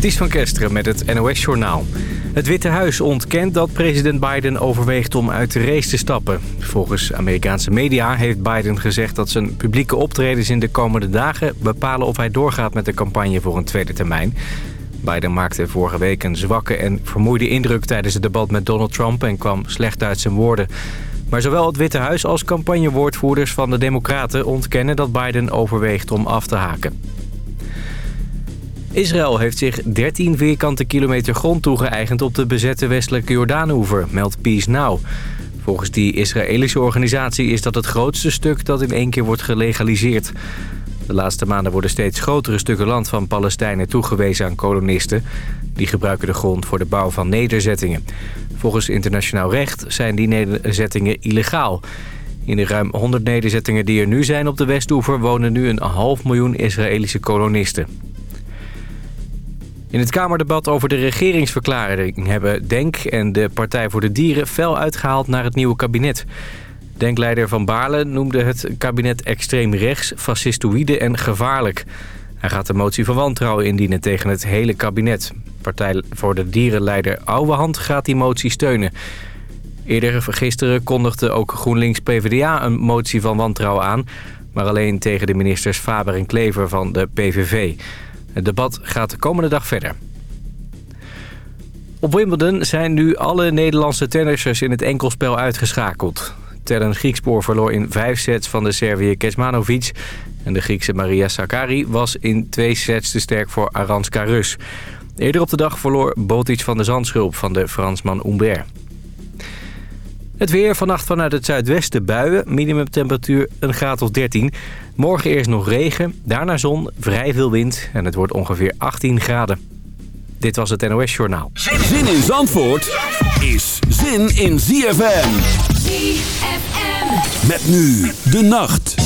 Ties van Kesteren met het NOS-journaal. Het Witte Huis ontkent dat president Biden overweegt om uit de race te stappen. Volgens Amerikaanse media heeft Biden gezegd dat zijn publieke optredens in de komende dagen... bepalen of hij doorgaat met de campagne voor een tweede termijn. Biden maakte vorige week een zwakke en vermoeide indruk tijdens het debat met Donald Trump... en kwam slecht uit zijn woorden. Maar zowel het Witte Huis als campagnewoordvoerders van de Democraten ontkennen dat Biden overweegt om af te haken. Israël heeft zich 13 vierkante kilometer grond toegeëigend op de bezette westelijke Jordaanoever, meldt Peace Now. Volgens die Israëlische organisatie is dat het grootste stuk dat in één keer wordt gelegaliseerd. De laatste maanden worden steeds grotere stukken land van Palestijnen toegewezen aan kolonisten. Die gebruiken de grond voor de bouw van nederzettingen. Volgens internationaal recht zijn die nederzettingen illegaal. In de ruim 100 nederzettingen die er nu zijn op de Westoever... wonen nu een half miljoen Israëlische kolonisten. In het Kamerdebat over de regeringsverklaring hebben DENK en de Partij voor de Dieren fel uitgehaald naar het nieuwe kabinet. Denkleider Van Baarle noemde het kabinet extreem rechts, fascistoïde en gevaarlijk. Hij gaat de motie van wantrouwen indienen tegen het hele kabinet. Partij voor de Dierenleider Ouwehand gaat die motie steunen. Eerder gisteren kondigde ook GroenLinks-PVDA een motie van wantrouwen aan... maar alleen tegen de ministers Faber en Klever van de PVV... Het debat gaat de komende dag verder. Op Wimbledon zijn nu alle Nederlandse tennissers in het enkelspel uitgeschakeld. Tellen Griekspoor verloor in vijf sets van de Serviër Kesmanovic... en de Griekse Maria Sakkari was in twee sets te sterk voor Aranska Rus. Eerder op de dag verloor Botic van de Zandschulp van de Fransman Humbert. Het weer vannacht vanuit het zuidwesten buien. Minimumtemperatuur een graad of 13. Morgen eerst nog regen, daarna zon, vrij veel wind en het wordt ongeveer 18 graden. Dit was het NOS Journaal. Zin in Zandvoort is zin in ZFM. ZFM. Met nu de nacht.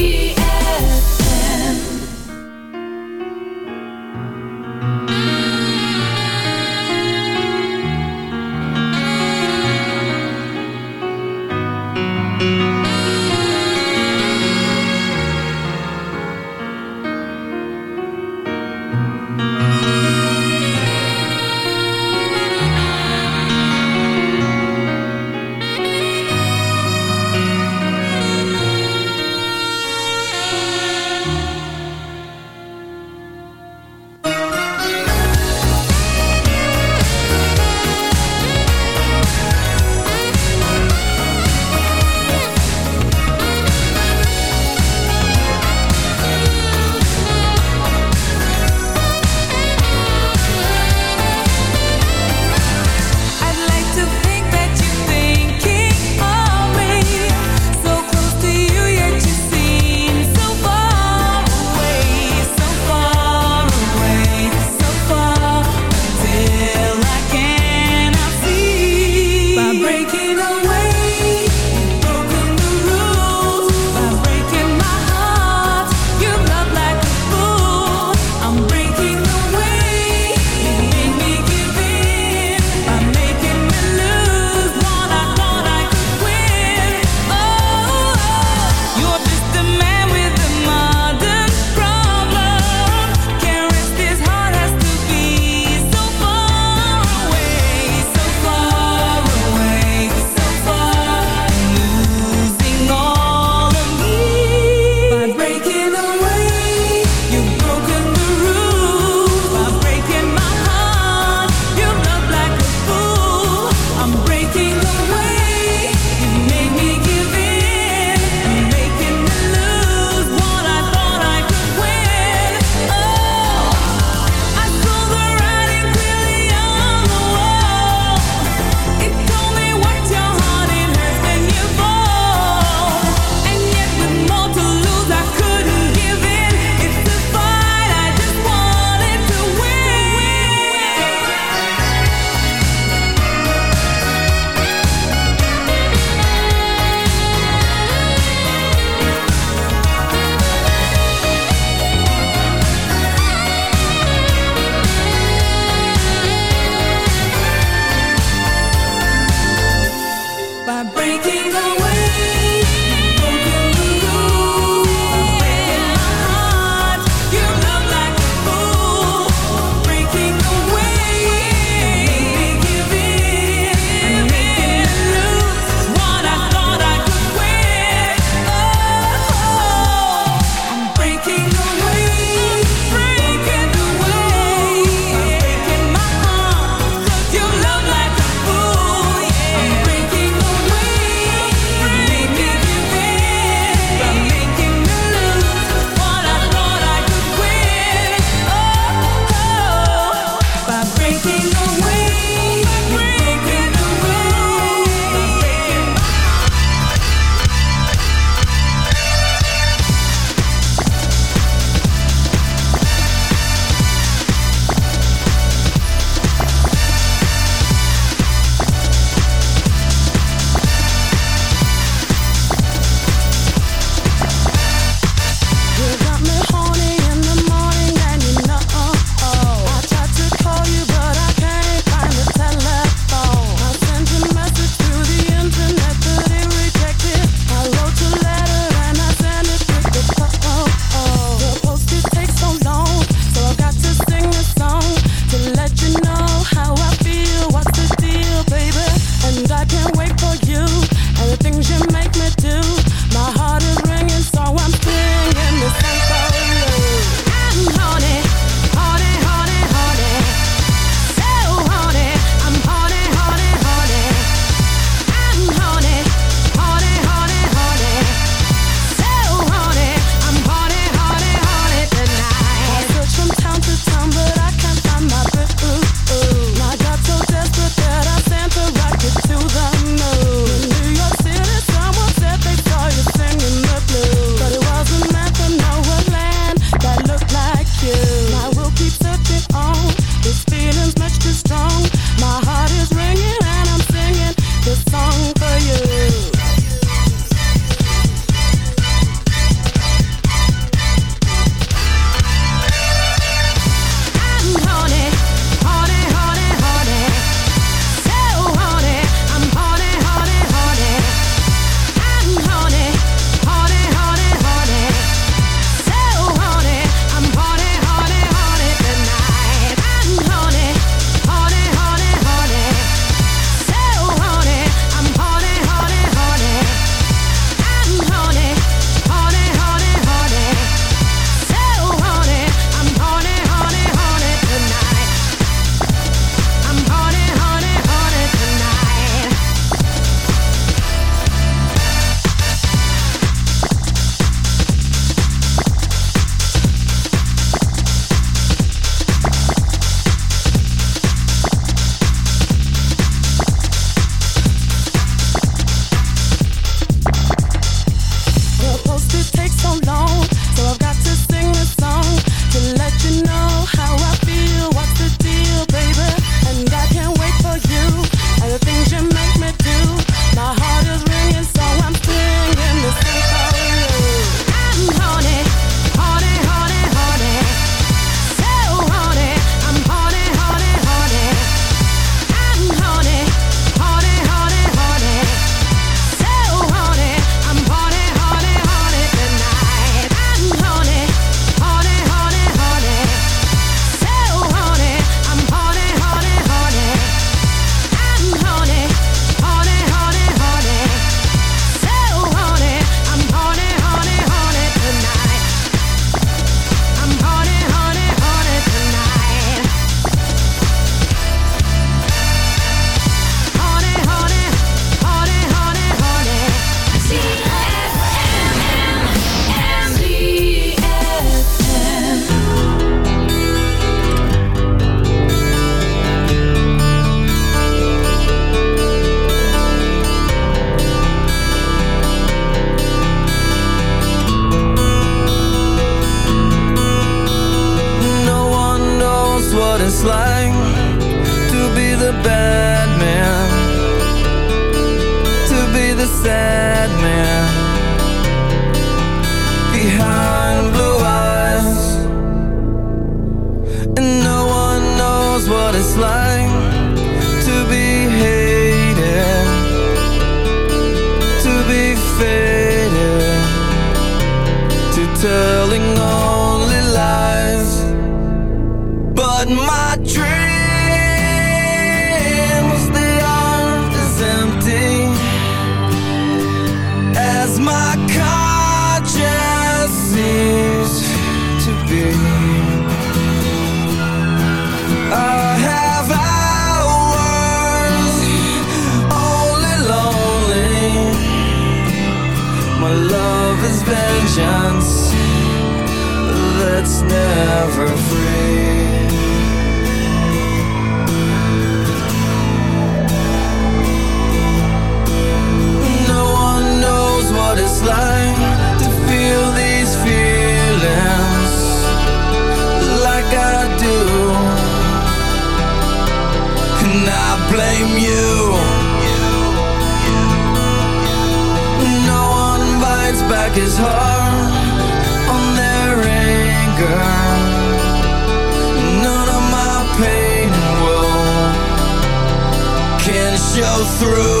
through.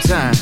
sometime.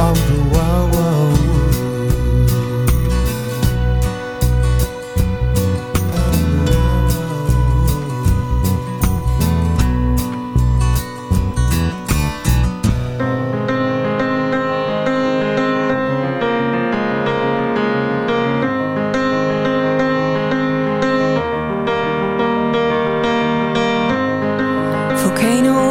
of the wood. Volcano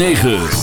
106.9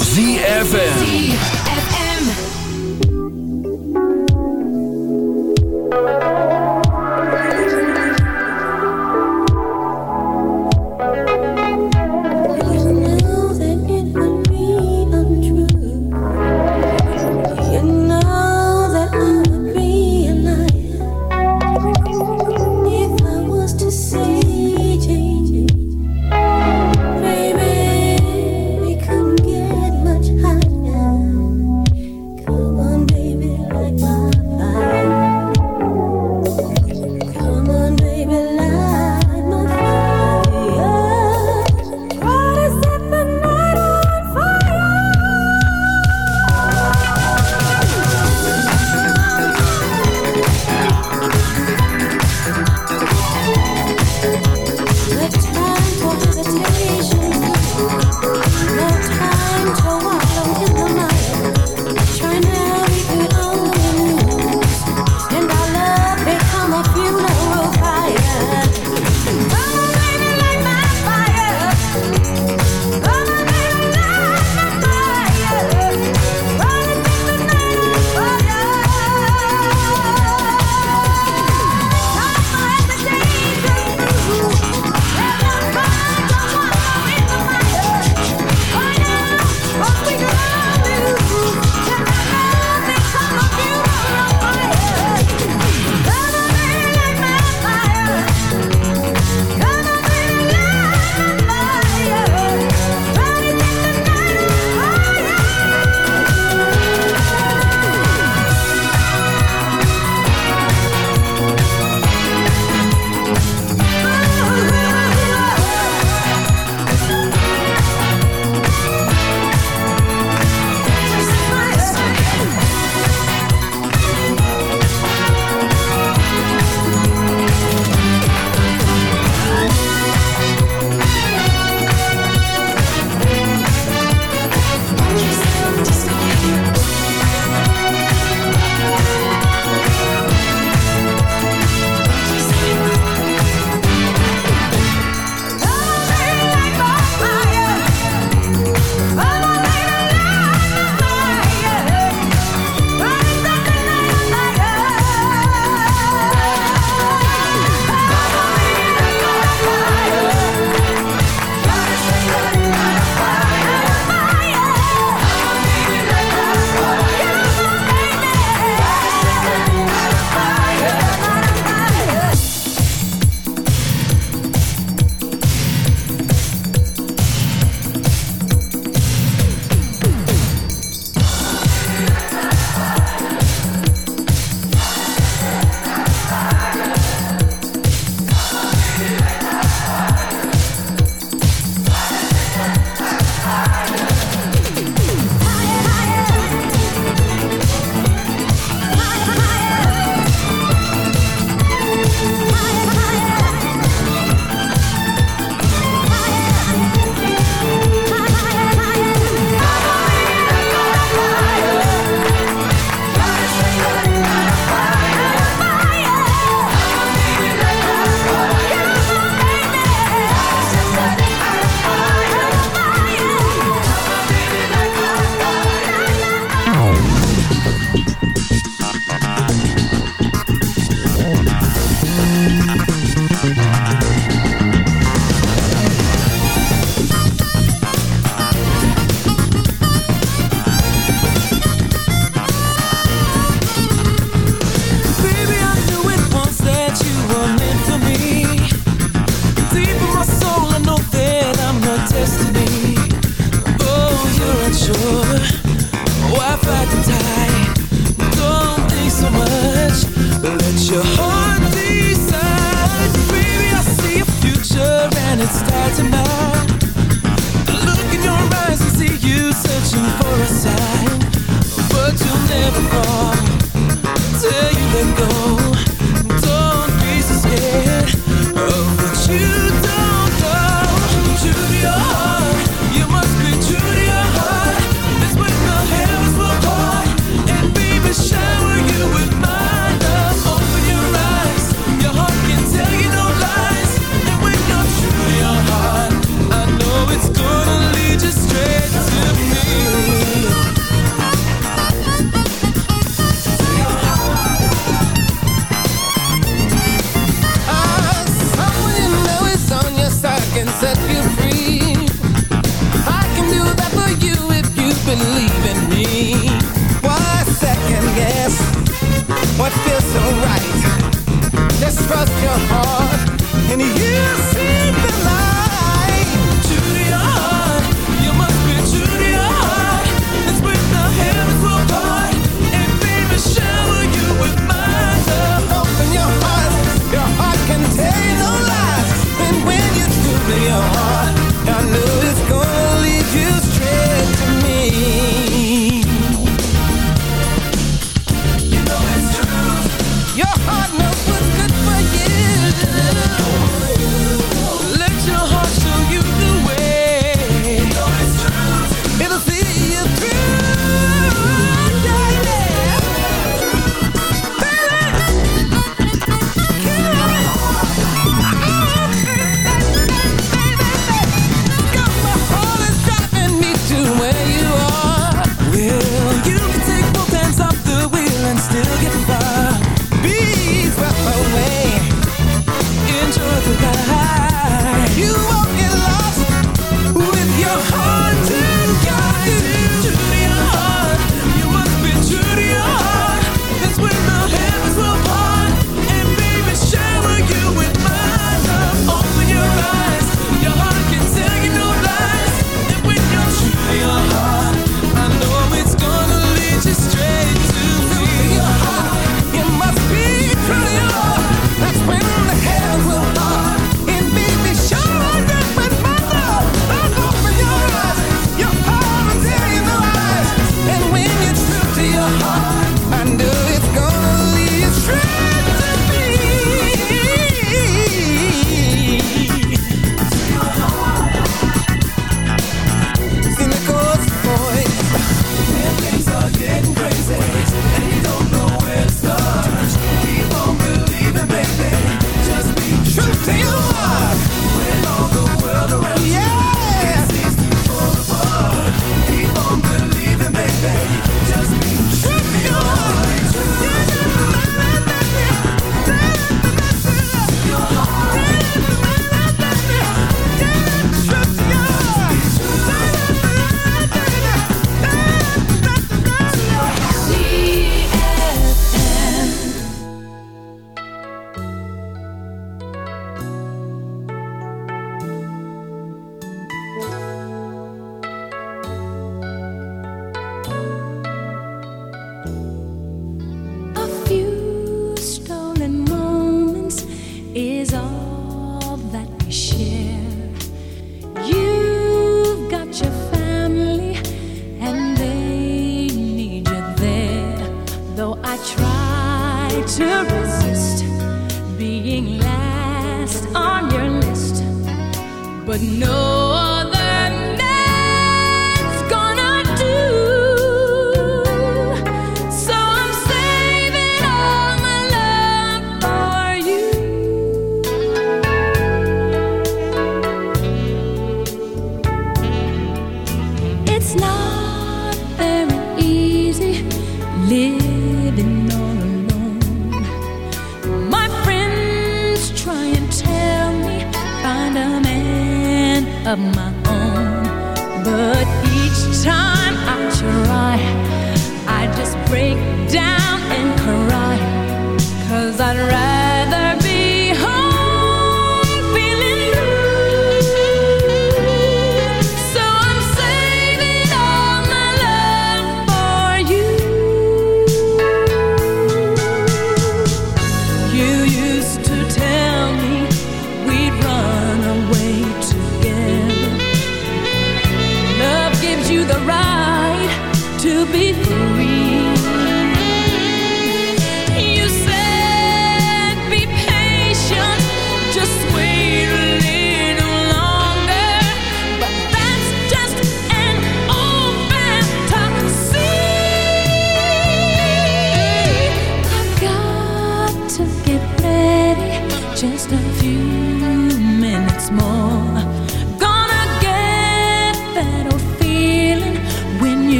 but no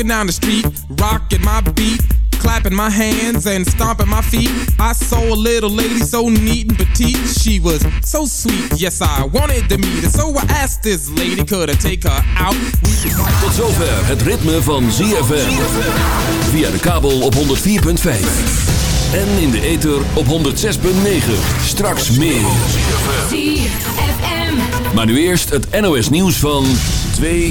walking down the street, rocking my beat clapping my hands and stomping my feet. I saw a little lady so neat and petite. She was so sweet, yes, I wanted to meet her. So I asked this lady, could I take her out? Tot zover het ritme van ZFM. Via de kabel op 104.5. En in de ether op 106.9. Straks meer. ZFM. Maar nu eerst het NOS-nieuws van 2.